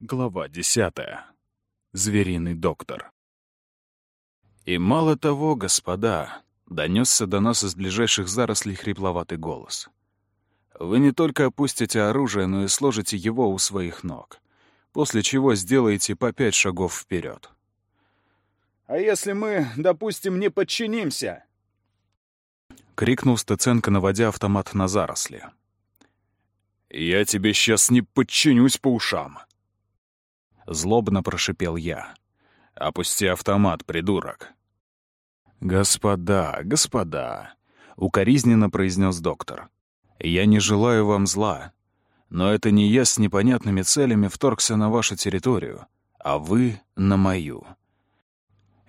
Глава десятая. Звериный доктор. И мало того, господа, донесся до нас из ближайших зарослей хрипловатый голос. Вы не только опустите оружие, но и сложите его у своих ног, после чего сделаете по пять шагов вперед. «А если мы, допустим, не подчинимся?» — крикнул Стеценко, наводя автомат на заросли. «Я тебе сейчас не подчинюсь по ушам!» Злобно прошипел я. «Опусти автомат, придурок!» «Господа, господа!» — укоризненно произнес доктор. «Я не желаю вам зла, но это не я с непонятными целями вторгся на вашу территорию, а вы — на мою.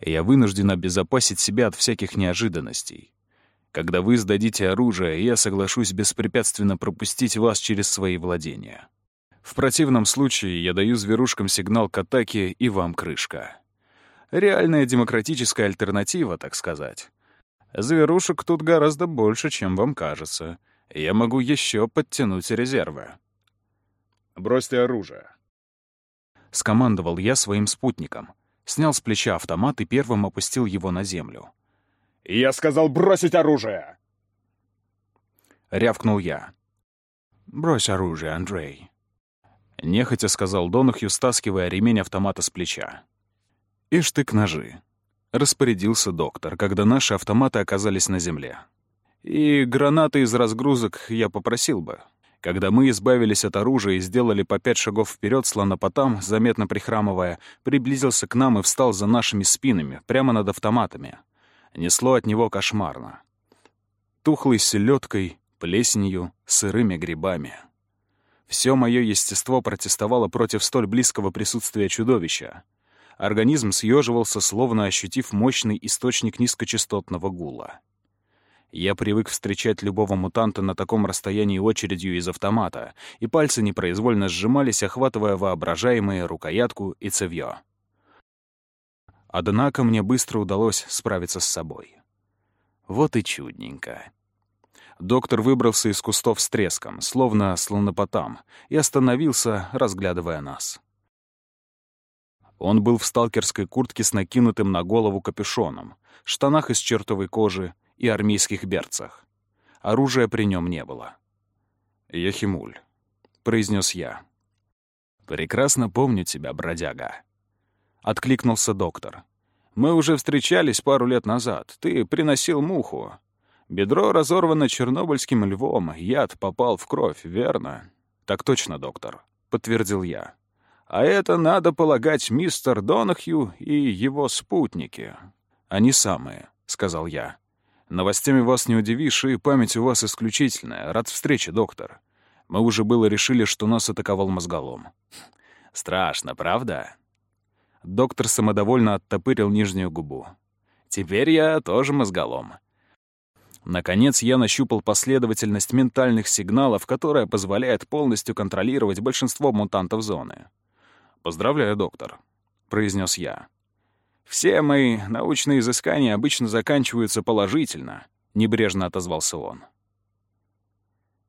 Я вынужден обезопасить себя от всяких неожиданностей. Когда вы сдадите оружие, я соглашусь беспрепятственно пропустить вас через свои владения. В противном случае я даю зверушкам сигнал к атаке, и вам крышка. Реальная демократическая альтернатива, так сказать. Зверушек тут гораздо больше, чем вам кажется. Я могу еще подтянуть резервы. «Брось ты оружие», — скомандовал я своим спутникам. Снял с плеча автомат и первым опустил его на землю. «Я сказал бросить оружие!» Рявкнул я. «Брось оружие, Андрей», — нехотя сказал Донахью, стаскивая ремень автомата с плеча. «И штык-ножи», — распорядился доктор, когда наши автоматы оказались на земле. «И гранаты из разгрузок я попросил бы». Когда мы избавились от оружия и сделали по пять шагов вперед, слонопотам, заметно прихрамывая, приблизился к нам и встал за нашими спинами, прямо над автоматами. Несло от него кошмарно. Тухлой селедкой, плесенью, сырыми грибами. Все мое естество протестовало против столь близкого присутствия чудовища. Организм съеживался, словно ощутив мощный источник низкочастотного гула. Я привык встречать любого мутанта на таком расстоянии очередью из автомата, и пальцы непроизвольно сжимались, охватывая воображаемые рукоятку и цевьё. Однако мне быстро удалось справиться с собой. Вот и чудненько. Доктор выбрался из кустов с треском, словно слонопотам, и остановился, разглядывая нас. Он был в сталкерской куртке с накинутым на голову капюшоном, штанах из чертовой кожи и армейских берцах. Оружия при нем не было. «Яхимуль», — произнес я. «Прекрасно помню тебя, бродяга», — откликнулся доктор. «Мы уже встречались пару лет назад. Ты приносил муху. Бедро разорвано чернобыльским львом, яд попал в кровь, верно? Так точно, доктор, подтвердил я. А это, надо полагать, мистер Донахью и его спутники. Они самые, сказал я. Новостями вас не удивишь, и память у вас исключительная. Рад встрече, доктор. Мы уже было решили, что нас атаковал мозголом. Страшно, правда? Доктор самодовольно оттопырил нижнюю губу. Теперь я тоже мозголом. Наконец я нащупал последовательность ментальных сигналов, которая позволяет полностью контролировать большинство мутантов зоны. «Поздравляю, доктор», — произнес я. «Все мои научные изыскания обычно заканчиваются положительно», — небрежно отозвался он.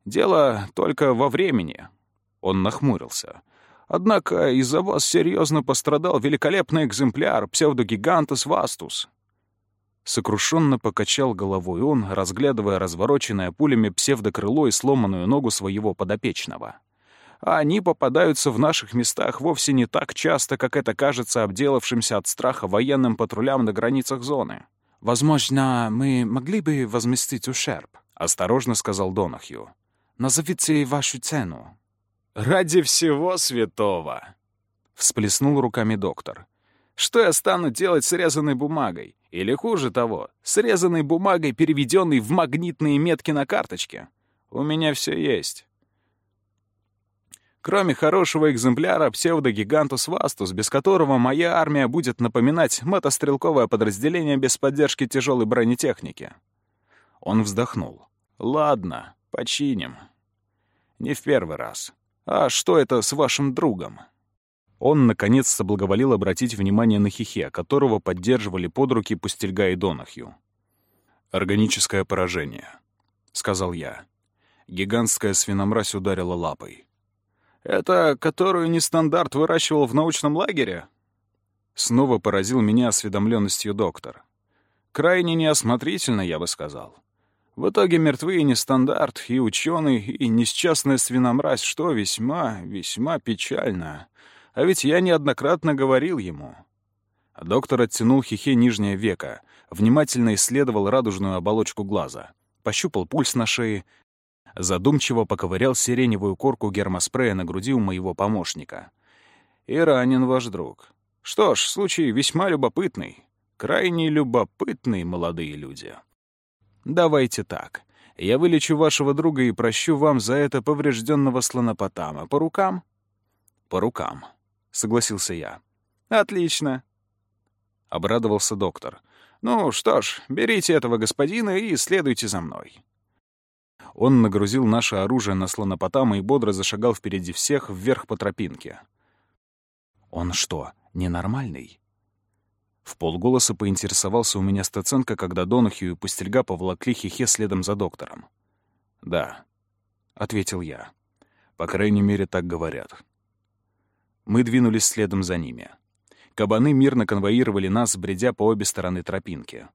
«Дело только во времени», — он нахмурился. «Однако из-за вас серьезно пострадал великолепный экземпляр псевдогигантус вастус. Сокрушенно покачал головой он, разглядывая развороченное пулями псевдокрыло и сломанную ногу своего подопечного. А они попадаются в наших местах вовсе не так часто, как это кажется обделавшимся от страха военным патрулям на границах зоны. «Возможно, мы могли бы возместить ущерб», — осторожно сказал Донахью. «Назовите вашу цену». «Ради всего святого!» — всплеснул руками доктор. «Что я стану делать с резаной бумагой? Или хуже того, срезанной бумагой, переведенной в магнитные метки на карточке. У меня все есть. Кроме хорошего экземпляра псевдогигантус Вастус, без которого моя армия будет напоминать мотострелковое подразделение без поддержки тяжелой бронетехники. Он вздохнул. «Ладно, починим. Не в первый раз. А что это с вашим другом?» Он, наконец, соблаговолил обратить внимание на Хихе, которого поддерживали под руки Пустельга и Донахью. «Органическое поражение», — сказал я. Гигантская свиномразь ударила лапой. Это которую нестандарт выращивал в научном лагере?» Снова поразил меня осведомленностью доктор. Крайне неосмотрительно, я бы сказал. В итоге мертвы и нестандарт, и ученый, и несчастная свиномразь, что весьма, весьма печально. А ведь я неоднократно говорил ему. Доктор оттянул хихе нижнее веко, внимательно исследовал радужную оболочку глаза, пощупал пульс на шее, задумчиво поковырял сиреневую корку гермоспрея на груди у моего помощника. «И ранен ваш друг. Что ж, случай весьма любопытный. Крайне любопытный, молодые люди. Давайте так. Я вылечу вашего друга и прощу вам за это поврежденного слонопотама. По рукам?» «По рукам», — согласился я. «Отлично», — обрадовался доктор. «Ну что ж, берите этого господина и следуйте за мной». Он нагрузил наше оружие на слонопотама и бодро зашагал впереди всех вверх по тропинке. «Он что, ненормальный?» В полголоса поинтересовался у меня Стаценко, когда Донухью и Пустельга поволокли Хихе следом за доктором. «Да», — ответил я. «По крайней мере, так говорят». Мы двинулись следом за ними. Кабаны мирно конвоировали нас, бредя по обе стороны тропинки.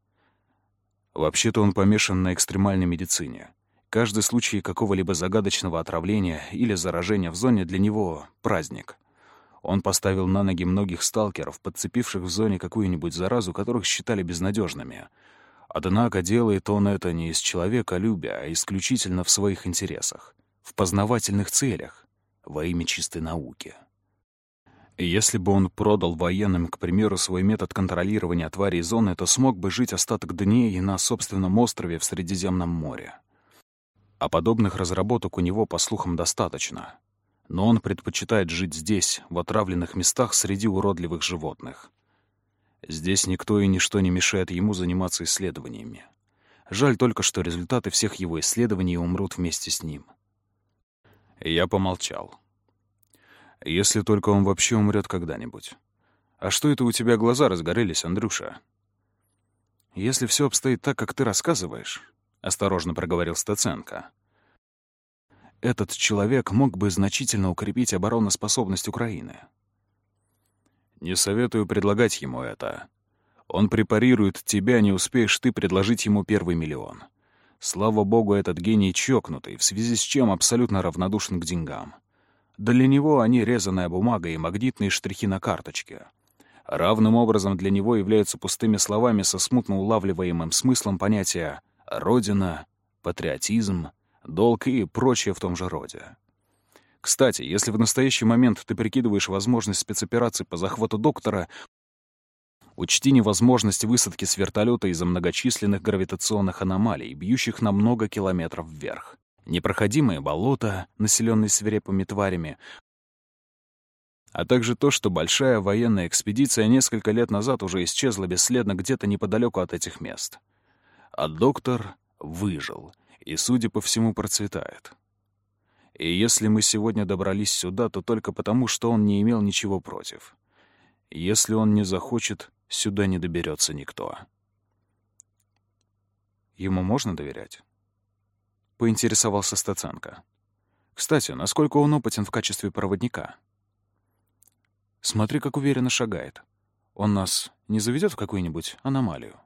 Вообще-то он помешан на экстремальной медицине. Каждый случай какого-либо загадочного отравления или заражения в зоне для него — праздник. Он поставил на ноги многих сталкеров, подцепивших в зоне какую-нибудь заразу, которых считали безнадежными. Однако делает он это не из человеколюбия, а исключительно в своих интересах, в познавательных целях, во имя чистой науки. Если бы он продал военным, к примеру, свой метод контролирования тварей зоны, то смог бы жить остаток дней на собственном острове в Средиземном море. А подобных разработок у него, по слухам, достаточно. Но он предпочитает жить здесь, в отравленных местах среди уродливых животных. Здесь никто и ничто не мешает ему заниматься исследованиями. Жаль только, что результаты всех его исследований умрут вместе с ним. Я помолчал. Если только он вообще умрет когда-нибудь. А что это у тебя глаза разгорелись, Андрюша? Если все обстоит так, как ты рассказываешь, — осторожно проговорил Стаценко. «Этот человек мог бы значительно укрепить обороноспособность Украины». «Не советую предлагать ему это. Он препарирует тебя, не успеешь ты предложить ему первый миллион. Слава богу, этот гений чокнутый, в связи с чем абсолютно равнодушен к деньгам. Для него они резаная бумага и магнитные штрихи на карточке». Равным образом для него являются пустыми словами со смутно улавливаемым смыслом понятия родина, патриотизм, долг и прочее в том же роде. Кстати, если в настоящий момент ты прикидываешь возможность спецоперации по захвату доктора, учти невозможность высадки с вертолета из-за многочисленных гравитационных аномалий, бьющих на много километров вверх. Непроходимые болота, населенные свирепыми тварями, а также то, что большая военная экспедиция несколько лет назад уже исчезла бесследно где-то неподалеку от этих мест — а доктор выжил и, судя по всему, процветает. И если мы сегодня добрались сюда, то только потому, что он не имел ничего против. Если он не захочет, сюда не доберется никто. Ему можно доверять? Поинтересовался Стаценко. Кстати, насколько он опытен в качестве проводника? Смотри, как уверенно шагает. Он нас не заведет в какую-нибудь аномалию?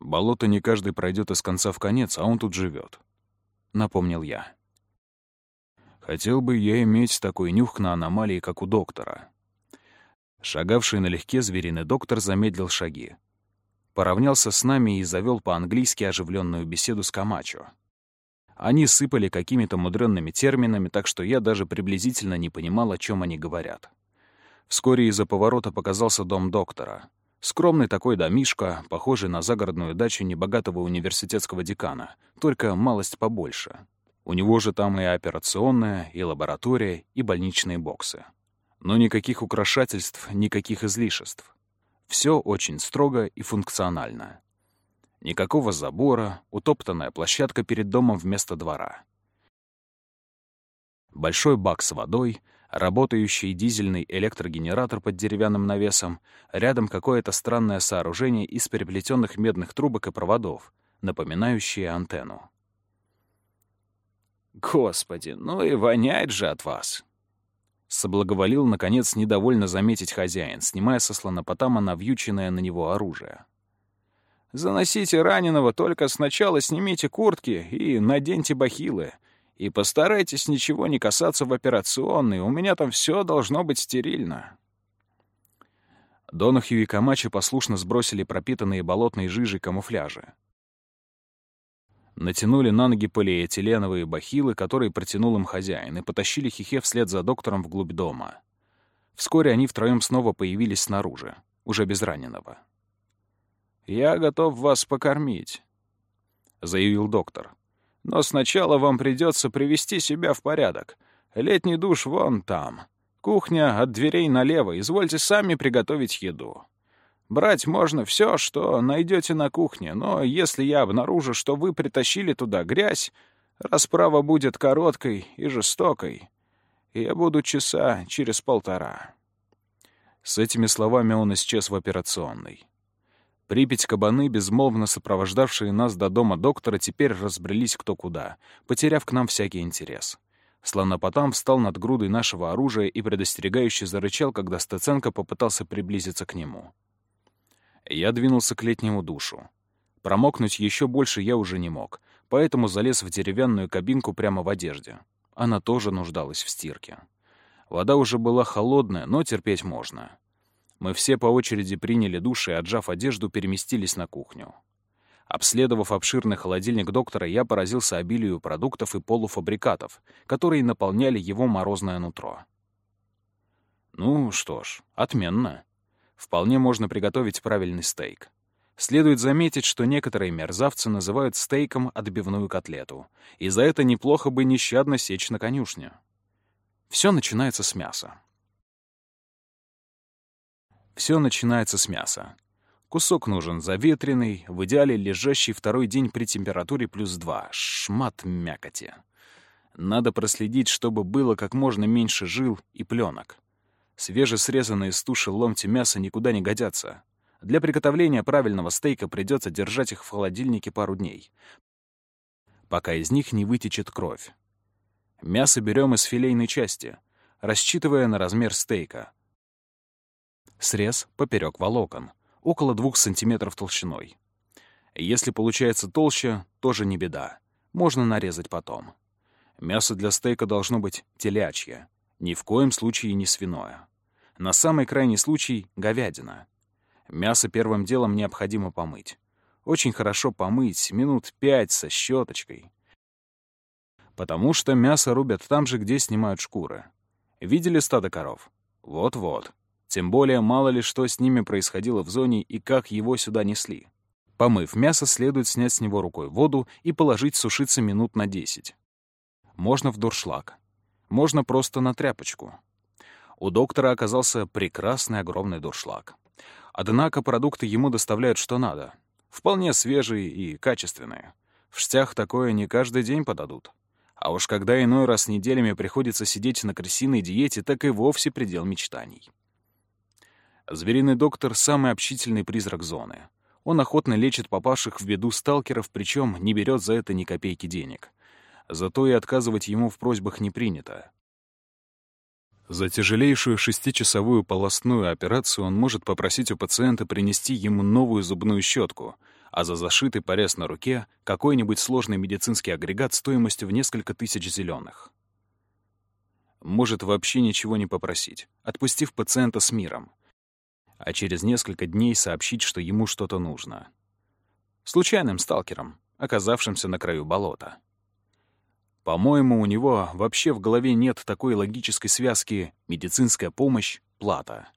Болото не каждый пройдет из конца в конец, а он тут живет. Напомнил я. Хотел бы я иметь такой нюх на аномалии, как у доктора. Шагавший налегке звериный доктор замедлил шаги. Поравнялся с нами и завел по-английски оживленную беседу с Камачо. Они сыпали какими-то мудренными терминами, так что я даже приблизительно не понимал, о чем они говорят. Вскоре из-за поворота показался дом доктора. Скромный такой домишко, похожий на загородную дачу небогатого университетского декана, только малость побольше. У него же там и операционная, и лаборатория, и больничные боксы. Но никаких украшательств, никаких излишеств. Все очень строго и функционально. Никакого забора, утоптанная площадка перед домом вместо двора. Большой бак с водой — работающий дизельный электрогенератор под деревянным навесом, рядом какое-то странное сооружение из переплетенных медных трубок и проводов, напоминающее антенну. Господи, ну и воняет же от вас. Соблаговолил, наконец, недовольно заметить хозяин, снимая со слонопотама навьюченное на него оружие. «Заносите раненого, только сначала снимите куртки и наденьте бахилы. И постарайтесь ничего не касаться в операционной, у меня там все должно быть стерильно». Донахью и Камачи послушно сбросили пропитанные болотной жижей камуфляжи. Натянули на ноги полиэтиленовые бахилы, которые протянул им хозяин, и потащили Хихе вслед за доктором вглубь дома. Вскоре они втроем снова появились снаружи, уже без раненого. «Я готов вас покормить», — заявил доктор. «Но сначала вам придется привести себя в порядок. Летний душ вон там. Кухня от дверей налево. Извольте сами приготовить еду. Брать можно все, что найдете на кухне, но если я обнаружу, что вы притащили туда грязь, расправа будет короткой и жестокой. Я буду часа через полтора». С этими словами он исчез в операционной. Припять кабаны, безмолвно сопровождавшие нас до дома доктора, теперь разбрелись кто куда, потеряв к нам всякий интерес. Слонопотам встал над грудой нашего оружия и предостерегающе зарычал, когда Стеценко попытался приблизиться к нему. Я двинулся к летнему душу. Промокнуть еще больше я уже не мог, поэтому залез в деревянную кабинку прямо в одежде. Она тоже нуждалась в стирке. Вода уже была холодная, но терпеть можно. Мы все по очереди приняли душ и, отжав одежду, переместились на кухню. Обследовав обширный холодильник доктора, я поразился обилию продуктов и полуфабрикатов, которые наполняли его морозное нутро. Ну что ж, отменно вполне можно приготовить правильный стейк. Следует заметить, что некоторые мерзавцы называют стейком отбивную котлету, и за это неплохо бы нещадно сечь на конюшне. Все начинается с мяса. Все начинается с мяса. Кусок нужен заветренный, в идеале лежащий второй день при температуре плюс два. Шмат мякоти. Надо проследить, чтобы было как можно меньше жил и пленок. Свежесрезанные с туши ломти мяса никуда не годятся. Для приготовления правильного стейка придется держать их в холодильнике пару дней, пока из них не вытечет кровь. Мясо берем из филейной части, рассчитывая на размер стейка. Срез поперек волокон, около 2 см толщиной. Если получается толще, тоже не беда. Можно нарезать потом. Мясо для стейка должно быть телячье, ни в коем случае не свиное. На самый крайний случай — говядина. Мясо первым делом необходимо помыть. Очень хорошо помыть, минут пять со щеточкой. Потому что мясо рубят там же, где снимают шкуры. Видели стадо коров? Вот-вот. Тем более, мало ли что с ними происходило в зоне и как его сюда несли. Помыв мясо, следует снять с него рукой воду и положить сушиться минут на 10. Можно в дуршлаг. Можно просто на тряпочку. У доктора оказался прекрасный огромный дуршлаг. Однако продукты ему доставляют что надо. Вполне свежие и качественные. В штях такое не каждый день подадут. А уж когда иной раз неделями приходится сидеть на крысиной диете, так и вовсе предел мечтаний. Звериный доктор — самый общительный призрак зоны. Он охотно лечит попавших в беду сталкеров, причем не берет за это ни копейки денег. Зато и отказывать ему в просьбах не принято. За тяжелейшую шестичасовую полостную операцию он может попросить у пациента принести ему новую зубную щетку, а за зашитый порез на руке — какой-нибудь сложный медицинский агрегат стоимостью в несколько тысяч зеленых. Может вообще ничего не попросить, отпустив пациента с миром, а через несколько дней сообщить, что ему что-то нужно. Случайным сталкером, оказавшимся на краю болота. По-моему, у него вообще в голове нет такой логической связки «медицинская помощь, плата».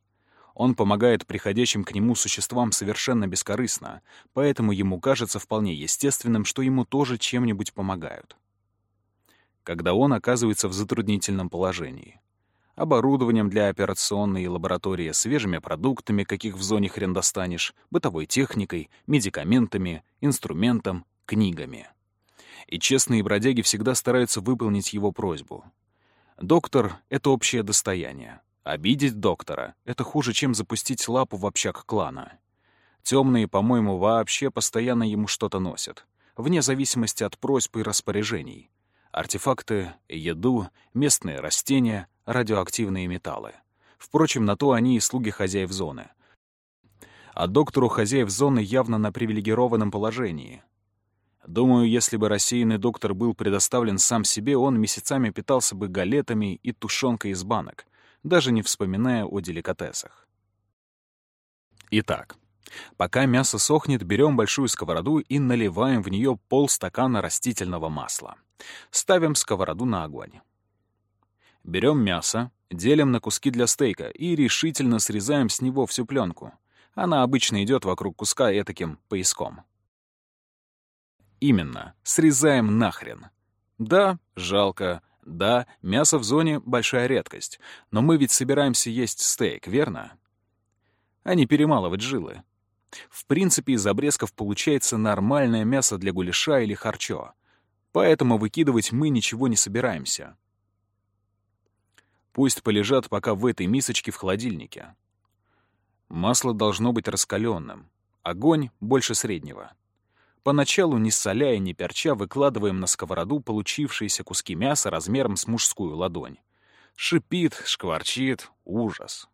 Он помогает приходящим к нему существам совершенно бескорыстно, поэтому ему кажется вполне естественным, что ему тоже чем-нибудь помогают. Когда он оказывается в затруднительном положении. Оборудованием для операционной лаборатории, свежими продуктами, каких в зоне хрен достанешь, бытовой техникой, медикаментами, инструментом, книгами и честные бродяги всегда стараются выполнить его просьбу. Доктор — это общее достояние. Обидеть доктора — это хуже, чем запустить лапу в общак клана. Темные, по-моему, вообще постоянно ему что-то носят, вне зависимости от просьб и распоряжений. Артефакты, еду, местные растения, радиоактивные металлы. Впрочем, на то они и слуги хозяев зоны. А доктору хозяев зоны явно на привилегированном положении. Думаю, если бы рассеянный доктор был предоставлен сам себе, он месяцами питался бы галетами и тушенкой из банок, даже не вспоминая о деликатесах. Итак, пока мясо сохнет, берем большую сковороду и наливаем в нее полстакана растительного масла. Ставим сковороду на огонь. Берем мясо, делим на куски для стейка и решительно срезаем с него всю пленку. Она обычно идет вокруг куска этаким пояском. Именно, срезаем нахрен. Да, жалко. Да, мясо в зоне — большая редкость. Но мы ведь собираемся есть стейк, верно? А не перемалывать жилы. В принципе, из обрезков получается нормальное мясо для гуляша или харчо. Поэтому выкидывать мы ничего не собираемся. Пусть полежат пока в этой мисочке в холодильнике. Масло должно быть раскаленным, огонь больше среднего. Поначалу, не соляя, не перча, выкладываем на сковороду получившиеся куски мяса размером с мужскую ладонь. Шипит, шкварчит, ужас.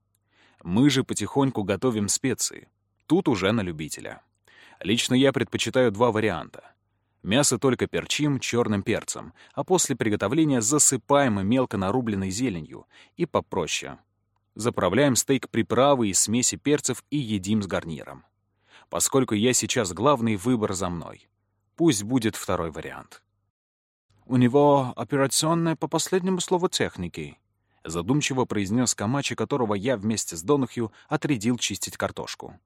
Мы же потихоньку готовим специи. Тут уже на любителя. Лично я предпочитаю два варианта. Мясо только перчим черным перцем, а после приготовления засыпаем мелко нарубленной зеленью и попроще. Заправляем стейк приправой из смеси перцев и едим с гарниром. Поскольку я сейчас главный, выбор за мной. Пусть будет второй вариант. «У него операционная по последнему слову техники», — задумчиво произнес Камачи, которого я вместе с Донухью отрядил чистить картошку.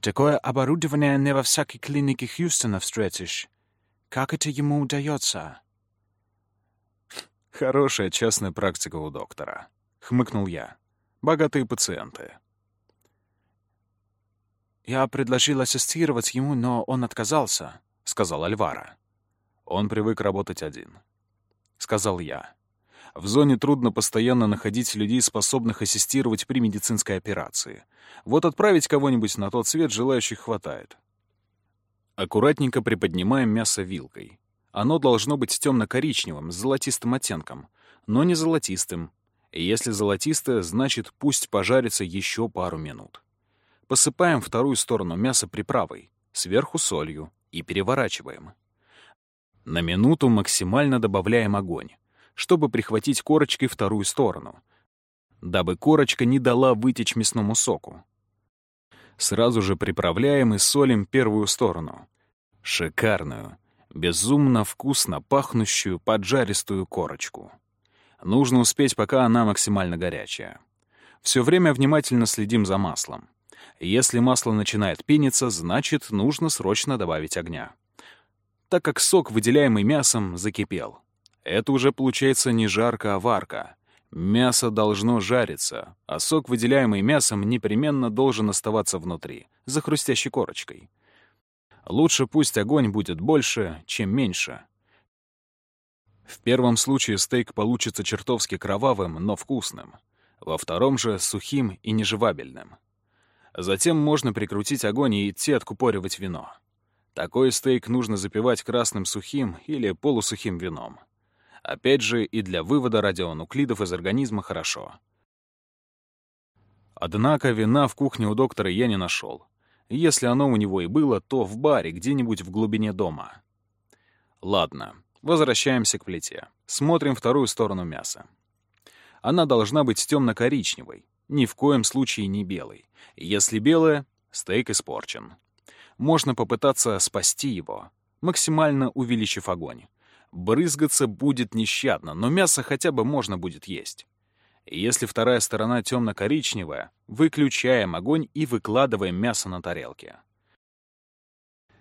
«Такое оборудование не во всякой клинике Хьюстона встретишь. Как это ему удается?» «Хорошая частная практика у доктора», — хмыкнул я. «Богатые пациенты». «Я предложил ассистировать ему, но он отказался», — сказал Альвара. «Он привык работать один», — сказал я. «В зоне трудно постоянно находить людей, способных ассистировать при медицинской операции. Вот отправить кого-нибудь на тот свет желающих хватает». Аккуратненько приподнимаем мясо вилкой. Оно должно быть темно-коричневым, с золотистым оттенком, но не золотистым. И если золотистое, значит, пусть пожарится еще пару минут. Посыпаем вторую сторону мяса приправой, сверху солью и переворачиваем. На минуту максимально добавляем огонь, чтобы прихватить корочкой вторую сторону, дабы корочка не дала вытечь мясному соку. Сразу же приправляем и солим первую сторону. Шикарную, безумно вкусно пахнущую поджаристую корочку. Нужно успеть, пока она максимально горячая. Все время внимательно следим за маслом. Если масло начинает пениться, значит, нужно срочно добавить огня. Так как сок, выделяемый мясом, закипел. Это уже получается не жарко, а варка. Мясо должно жариться, а сок, выделяемый мясом, непременно должен оставаться внутри, за хрустящей корочкой. Лучше пусть огонь будет больше, чем меньше. В первом случае стейк получится чертовски кровавым, но вкусным. Во втором же — сухим и неживабельным. Затем можно прикрутить огонь и идти откупоривать вино. Такой стейк нужно запивать красным сухим или полусухим вином. Опять же, и для вывода радионуклидов из организма хорошо. Однако вина в кухне у доктора я не нашел. Если оно у него и было, то в баре, где-нибудь в глубине дома. Ладно, возвращаемся к плите. Смотрим вторую сторону мяса. Она должна быть темно-коричневой, ни в коем случае не белый. Если белое, стейк испорчен. Можно попытаться спасти его, максимально увеличив огонь. Брызгаться будет нещадно, но мясо хотя бы можно будет есть. Если вторая сторона темно-коричневая, выключаем огонь и выкладываем мясо на тарелке.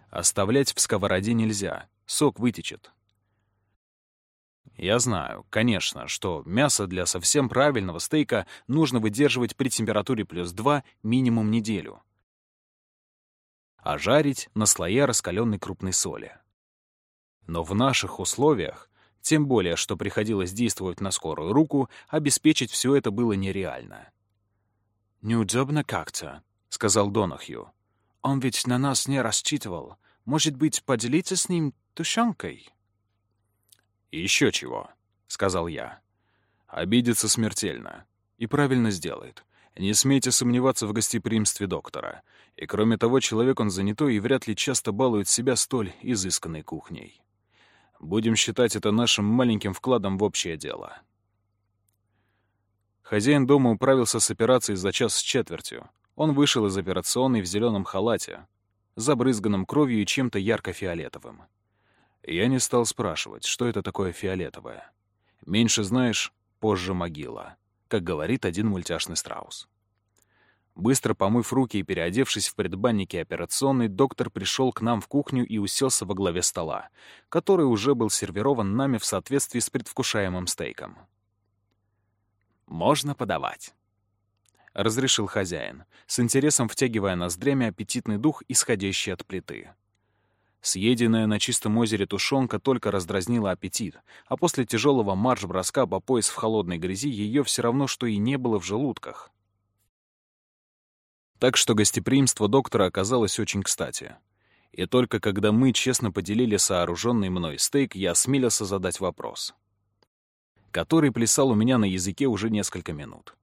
Оставлять в сковороде нельзя, сок вытечет. Я знаю, конечно, что мясо для совсем правильного стейка нужно выдерживать при температуре плюс 2 минимум неделю, а жарить на слоя раскаленной крупной соли. Но в наших условиях, тем более, что приходилось действовать на скорую руку, обеспечить все это было нереально. «Неудобно как-то», — сказал Донахью. «Он ведь на нас не рассчитывал. Может быть, поделиться с ним тушенкой?» «Еще чего», — сказал я. «Обидится смертельно. И правильно сделает. Не смейте сомневаться в гостеприимстве доктора. И кроме того, человек он занятой и вряд ли часто балует себя столь изысканной кухней. Будем считать это нашим маленьким вкладом в общее дело». Хозяин дома управился с операцией за час с четвертью. Он вышел из операционной в зеленом халате, забрызганном кровью и чем-то ярко-фиолетовым. Я не стал спрашивать, что это такое фиолетовое. Меньше знаешь, позже могила, как говорит один мультяшный страус. Быстро помыв руки и переодевшись в предбаннике операционной, доктор пришел к нам в кухню и уселся во главе стола, который уже был сервирован нами в соответствии с предвкушаемым стейком. «Можно подавать», — разрешил хозяин, с интересом втягивая ноздрями аппетитный дух, исходящий от плиты. Съеденная на чистом озере тушенка только раздразнила аппетит, а после тяжелого марш-броска по пояс в холодной грязи ее все равно, что и не было в желудках. Так что гостеприимство доктора оказалось очень кстати. И только когда мы честно поделили сооруженный мной стейк, я осмелился задать вопрос, который плясал у меня на языке уже несколько минут.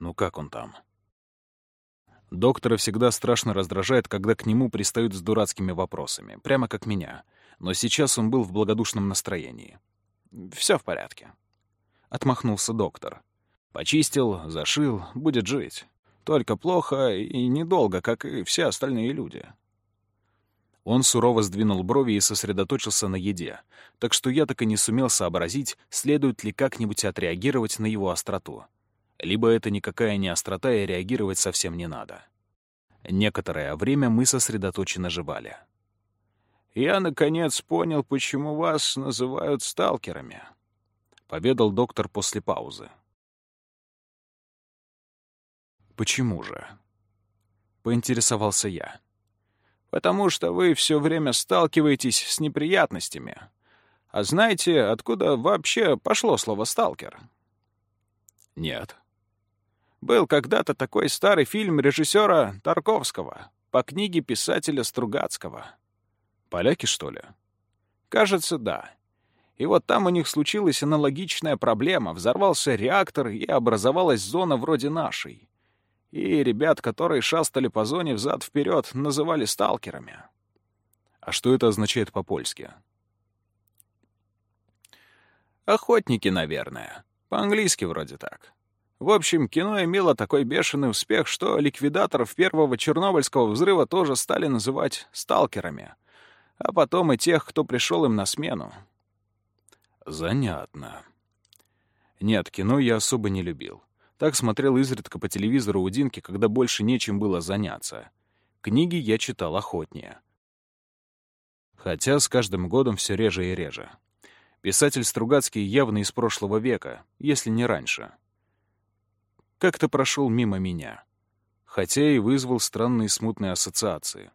«Ну как он там?» Доктора всегда страшно раздражает, когда к нему пристают с дурацкими вопросами, прямо как меня. Но сейчас он был в благодушном настроении. Все в порядке. Отмахнулся доктор. Почистил, зашил, будет жить. Только плохо и недолго, как и все остальные люди. Он сурово сдвинул брови и сосредоточился на еде, так что я так и не сумел сообразить, следует ли как-нибудь отреагировать на его остроту либо это никакая не острота и реагировать совсем не надо. Некоторое время мы сосредоточенно жевали. «Я, наконец, понял, почему вас называют сталкерами», — поведал доктор после паузы. «Почему же?» — поинтересовался я. «Потому что вы все время сталкиваетесь с неприятностями. А знаете, откуда вообще пошло слово «сталкер»?» «Нет», был когда-то такой старый фильм режиссера Тарковского по книге писателя Стругацкого. Поляки, что ли? Кажется, да. И вот там у них случилась аналогичная проблема. Взорвался реактор, и образовалась зона вроде нашей. И ребят, которые шастали по зоне взад-вперед, называли сталкерами. А что это означает по-польски? Охотники, наверное. По-английски вроде так. В общем, кино имело такой бешеный успех, что ликвидаторов первого Чернобыльского взрыва тоже стали называть «сталкерами», а потом и тех, кто пришел им на смену. Занятно. Нет, кино я особо не любил. Так смотрел изредка по телевизору у Динки, когда больше нечем было заняться. Книги я читал охотнее. Хотя с каждым годом все реже и реже. Писатель Стругацкий явно из прошлого века, если не раньше — как-то прошел мимо меня. Хотя и вызвал странные смутные ассоциации.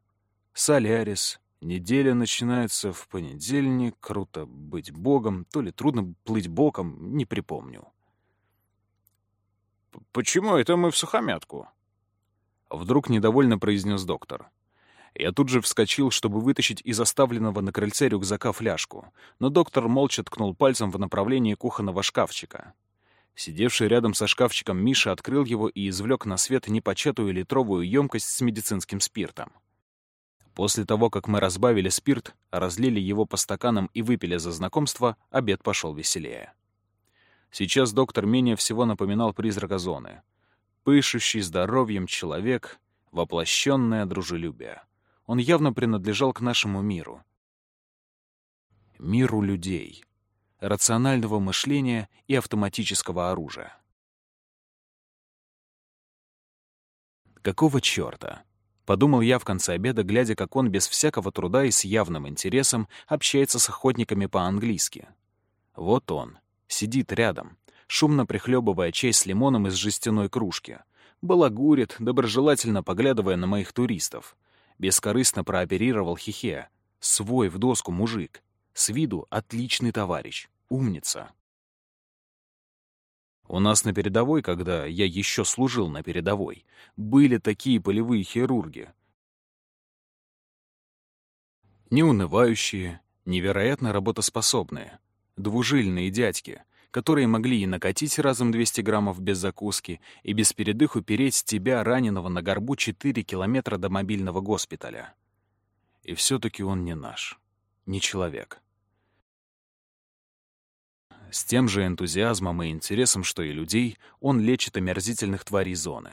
Солярис, неделя начинается в понедельник, круто быть богом, то ли трудно плыть боком, не припомню. «Почему это мы в сухомятку?» Вдруг недовольно произнес доктор. Я тут же вскочил, чтобы вытащить из оставленного на крыльце рюкзака фляжку, но доктор молча ткнул пальцем в направлении кухонного шкафчика. Сидевший рядом со шкафчиком Миша открыл его и извлек на свет непочатую литровую емкость с медицинским спиртом. После того, как мы разбавили спирт, разлили его по стаканам и выпили за знакомство, обед пошел веселее. Сейчас доктор менее всего напоминал призрака зоны. Пышущий здоровьем человек, воплощенное дружелюбие. Он явно принадлежал к нашему миру. Миру людей рационального мышления и автоматического оружия. Какого чёрта? Подумал я в конце обеда, глядя, как он без всякого труда и с явным интересом общается с охотниками по-английски. Вот он, сидит рядом, шумно прихлебывая чай с лимоном из жестяной кружки, балагурит, доброжелательно поглядывая на моих туристов. Бескорыстно прооперировал хихе. Свой в доску мужик. С виду отличный товарищ. Умница. У нас на передовой, когда я еще служил на передовой, были такие полевые хирурги. Не унывающие, Невероятно работоспособные, двужильные дядьки, которые могли и накатить разом 200 граммов без закуски, и без передыху переть тебя, раненого на горбу, 4 километра до мобильного госпиталя. И все таки он не наш, не человек. С тем же энтузиазмом и интересом, что и людей, он лечит омерзительных тварей зоны.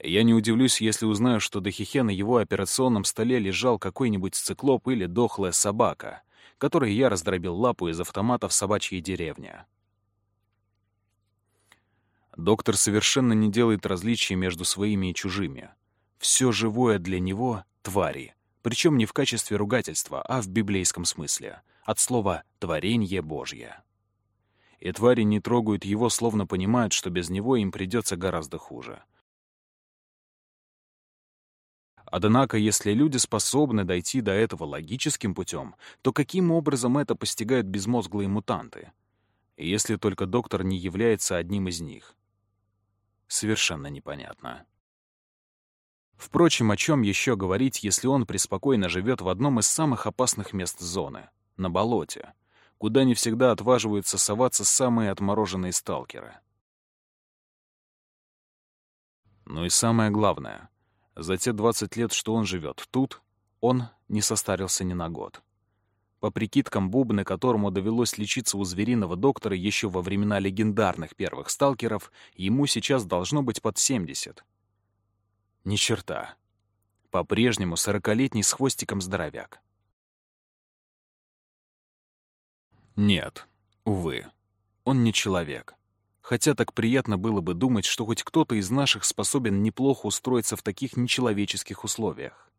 Я не удивлюсь, если узнаю, что до Хихе на его операционном столе лежал какой-нибудь циклоп или дохлая собака, которой я раздробил лапу из автомата в собачьей деревне. Доктор совершенно не делает различий между своими и чужими. Все живое для него — твари, причем не в качестве ругательства, а в библейском смысле, от слова «творенье Божье». И твари не трогают его, словно понимают, что без него им придется гораздо хуже. Однако, если люди способны дойти до этого логическим путем, то каким образом это постигают безмозглые мутанты? Если только доктор не является одним из них совершенно непонятно. Впрочем, о чем еще говорить, если он преспокойно живет в одном из самых опасных мест зоны — на болоте, куда не всегда отваживаются соваться самые отмороженные сталкеры. Ну и самое главное, за те 20 лет, что он живет тут, он не состарился ни на год. По прикидкам Бубны, которому довелось лечиться у звериного доктора еще во времена легендарных первых сталкеров, ему сейчас должно быть под 70. Ни черта. По-прежнему сорокалетний с хвостиком здоровяк. Нет, увы, он не человек. Хотя так приятно было бы думать, что хоть кто-то из наших способен неплохо устроиться в таких нечеловеческих условиях.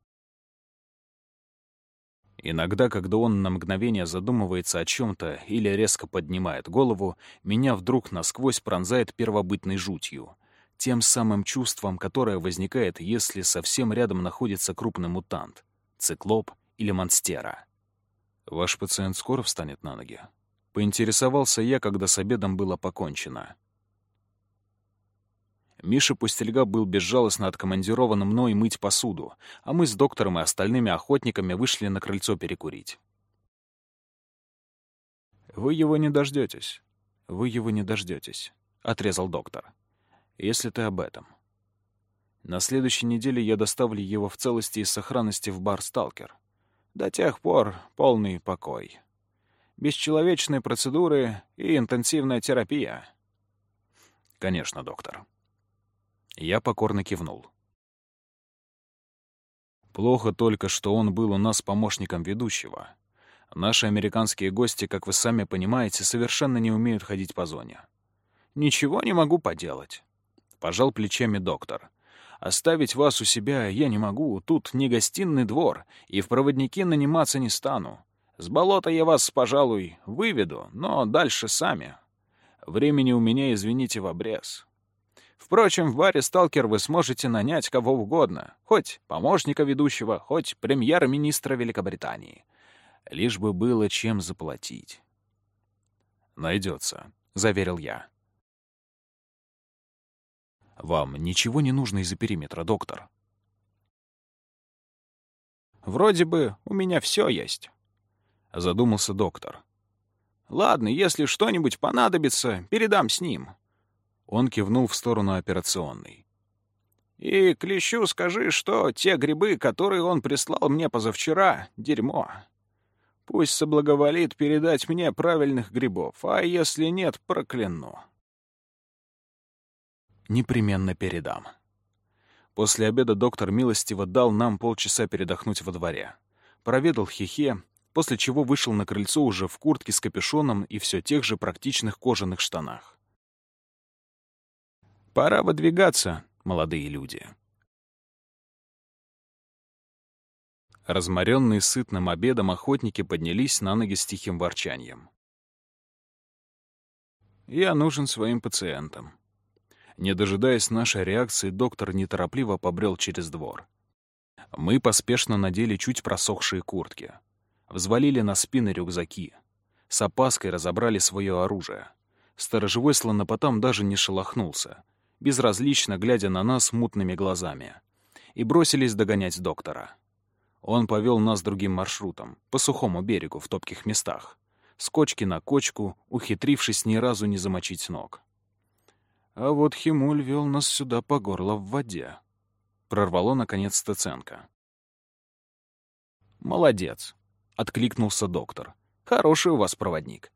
Иногда, когда он на мгновение задумывается о чем-то или резко поднимает голову, меня вдруг насквозь пронзает первобытной жутью. Тем самым чувством, которое возникает, если совсем рядом находится крупный мутант — циклоп или монстера. «Ваш пациент скоро встанет на ноги?» Поинтересовался я, когда с обедом было покончено. Миша Пустельга был безжалостно откомандирован мной мыть посуду, а мы с доктором и остальными охотниками вышли на крыльцо перекурить. «Вы его не дождетесь. Вы его не дождетесь», — отрезал доктор. «Если ты об этом. На следующей неделе я доставлю его в целости и сохранности в бар «Сталкер». До тех пор полный покой. Бесчеловечные процедуры и интенсивная терапия». «Конечно, доктор». Я покорно кивнул. Плохо только, что он был у нас помощником ведущего. Наши американские гости, как вы сами понимаете, совершенно не умеют ходить по зоне. Ничего не могу поделать. Пожал плечами доктор. Оставить вас у себя я не могу, тут не гостиный двор, и в проводники наниматься не стану. С болота я вас, пожалуй, выведу, но дальше сами. Времени у меня, извините, в обрез. Впрочем, в баре «Сталкер» вы сможете нанять кого угодно, хоть помощника ведущего, хоть премьер-министра Великобритании. Лишь бы было чем заплатить. «Найдется», — заверил я. «Вам ничего не нужно из-за периметра, доктор?» «Вроде бы у меня все есть», — задумался доктор. «Ладно, если что-нибудь понадобится, передам с ним. Он кивнул в сторону операционной. «И Клещу скажи, что те грибы, которые он прислал мне позавчера, — дерьмо. Пусть соблаговолит передать мне правильных грибов, а если нет, прокляну». «Непременно передам». После обеда доктор милостиво дал нам полчаса передохнуть во дворе. Проведал хихе, после чего вышел на крыльцо уже в куртке с капюшоном и все тех же практичных кожаных штанах. Пора выдвигаться, молодые люди. Разморенные сытным обедом охотники поднялись на ноги с тихим ворчанием. «Я нужен своим пациентам». Не дожидаясь нашей реакции, доктор неторопливо побрел через двор. Мы поспешно надели чуть просохшие куртки. Взвалили на спины рюкзаки. С опаской разобрали свое оружие. Сторожевой слонопотам даже не шелохнулся — безразлично глядя на нас мутными глазами, и бросились догонять доктора. Он повел нас другим маршрутом, по сухому берегу, в топких местах. С кочки на кочку, ухитрившись ни разу не замочить ног. А вот Химуль вел нас сюда по горло в воде. Прорвало, наконец, Стеценко. «Молодец», — откликнулся доктор. «Хороший у вас проводник.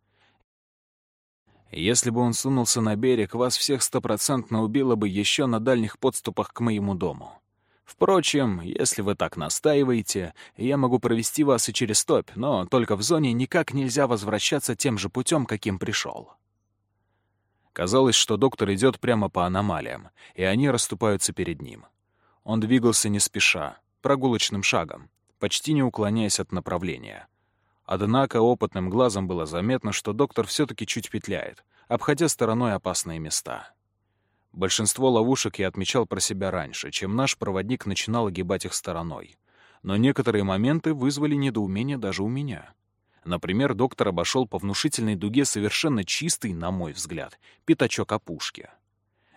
Если бы он сунулся на берег, вас всех стопроцентно убило бы еще на дальних подступах к моему дому. Впрочем, если вы так настаиваете, я могу провести вас и через топь, но только в зоне никак нельзя возвращаться тем же путем, каким пришел. Казалось, что доктор идет прямо по аномалиям, и они расступаются перед ним. Он двигался не спеша, прогулочным шагом, почти не уклоняясь от направления. Однако опытным глазом было заметно, что доктор все-таки чуть петляет, обходя стороной опасные места. Большинство ловушек я отмечал про себя раньше, чем наш проводник начинал огибать их стороной. Но некоторые моменты вызвали недоумение даже у меня. Например, доктор обошел по внушительной дуге совершенно чистый, на мой взгляд, пятачок опушки.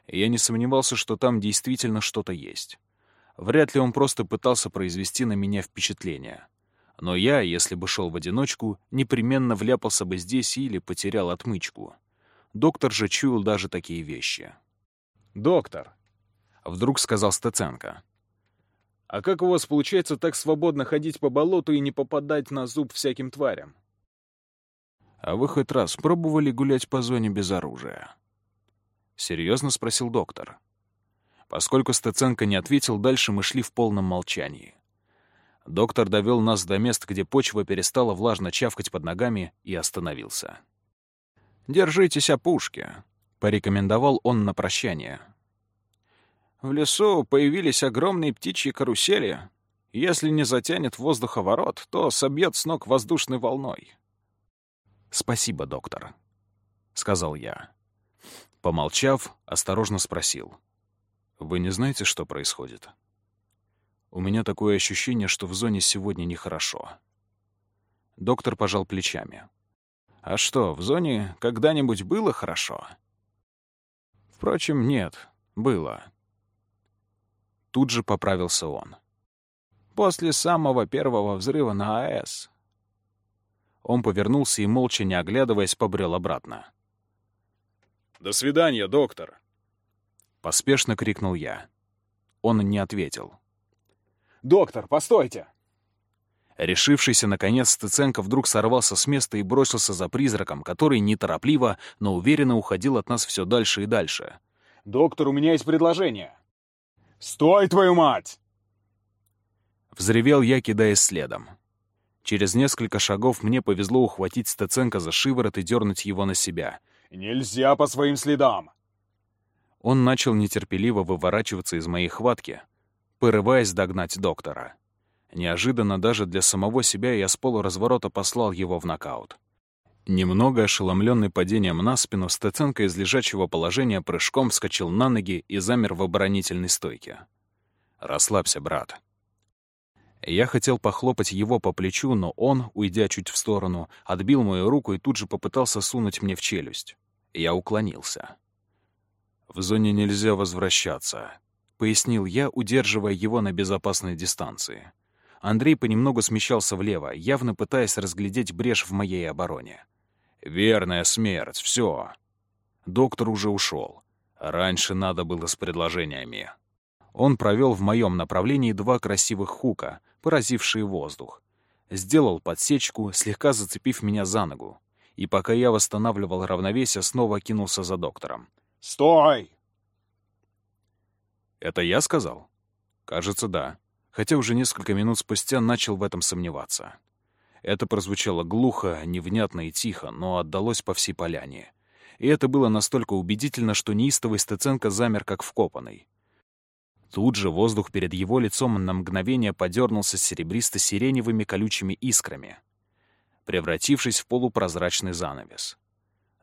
Я не сомневался, что там действительно что-то есть. Вряд ли он просто пытался произвести на меня впечатление. Но я, если бы шел в одиночку, непременно вляпался бы здесь или потерял отмычку. Доктор же чуял даже такие вещи. «Доктор», — вдруг сказал Стеценко. «А как у вас получается так свободно ходить по болоту и не попадать на зуб всяким тварям?» «А вы хоть раз пробовали гулять по зоне без оружия?» — серьезно спросил доктор. Поскольку Стеценко не ответил, дальше мы шли в полном молчании. Доктор довел нас до мест, где почва перестала влажно чавкать под ногами, и остановился. «Держитесь опушки», порекомендовал он на прощание. В лесу появились огромные птичьи карусели. Если не затянет воздуховорот, то собьет с ног воздушной волной. «Спасибо, доктор», — сказал я. Помолчав, осторожно спросил. «Вы не знаете, что происходит?» «У меня такое ощущение, что в зоне сегодня нехорошо». Доктор пожал плечами. «А что, в зоне когда-нибудь было хорошо?» Впрочем, нет, было. Тут же поправился он. После самого первого взрыва на АЭС. Он повернулся и, молча не оглядываясь, побрел обратно. «До свидания, доктор!» Поспешно крикнул я. Он не ответил. «Доктор, постойте!» Решившийся, наконец, Стыценко вдруг сорвался с места и бросился за призраком, который неторопливо, но уверенно уходил от нас все дальше и дальше. «Доктор, у меня есть предложение!» «Стой, твою мать!» Взревел я, кидаясь следом. Через несколько шагов мне повезло ухватить Стеценко за шиворот и дернуть его на себя. «Нельзя по своим следам!» Он начал нетерпеливо выворачиваться из моей хватки, порываясь догнать доктора. Неожиданно даже для самого себя я с полуразворота послал его в нокаут. Немного ошеломленный падением на спину, Стеценко из лежачего положения прыжком вскочил на ноги и замер в оборонительной стойке. «Расслабься, брат». Я хотел похлопать его по плечу, но он, уйдя чуть в сторону, отбил мою руку и тут же попытался сунуть мне в челюсть. Я уклонился. «В зоне нельзя возвращаться», — пояснил я, удерживая его на безопасной дистанции. Андрей понемногу смещался влево, явно пытаясь разглядеть брешь в моей обороне. «Верная смерть, все. Доктор уже ушел. Раньше надо было с предложениями». Он провел в моем направлении два красивых хука, поразившие воздух. Сделал подсечку, слегка зацепив меня за ногу. И пока я восстанавливал равновесие, снова кинулся за доктором. «Стой!» «Это я сказал?» «Кажется, да хотя уже несколько минут спустя начал в этом сомневаться. Это прозвучало глухо, невнятно и тихо, но отдалось по всей поляне. И это было настолько убедительно, что неистовый Стеценко замер как вкопанный. Тут же воздух перед его лицом на мгновение подернулся серебристо-сиреневыми колючими искрами, превратившись в полупрозрачный занавес.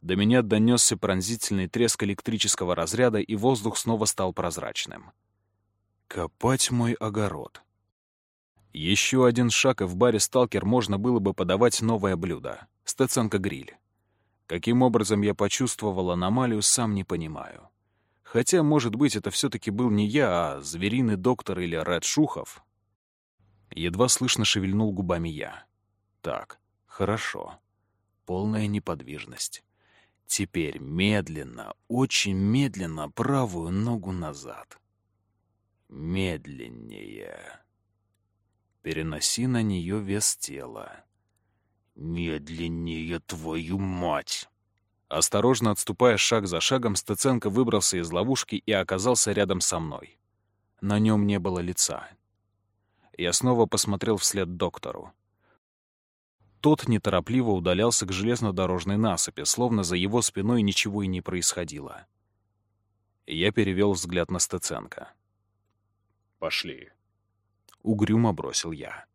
До меня донесся пронзительный треск электрического разряда, и воздух снова стал прозрачным. Копать мой огород. Еще один шаг, и в баре «Сталкер» можно было бы подавать новое блюдо — стеценко-гриль. Каким образом я почувствовал аномалию, сам не понимаю. Хотя, может быть, это все таки был не я, а звериный доктор или Ред Шухов. Едва слышно шевельнул губами я. Так, хорошо. Полная неподвижность. Теперь медленно, очень медленно правую ногу назад. Медленнее. Переноси на нее вес тела. Медленнее, твою мать! Осторожно отступая шаг за шагом, Стеценко выбрался из ловушки и оказался рядом со мной. На нем не было лица. Я снова посмотрел вслед доктору. Тот неторопливо удалялся к железнодорожной насыпи, словно за его спиной ничего и не происходило. Я перевел взгляд на Стеценко. «Пошли», — угрюмо бросил я.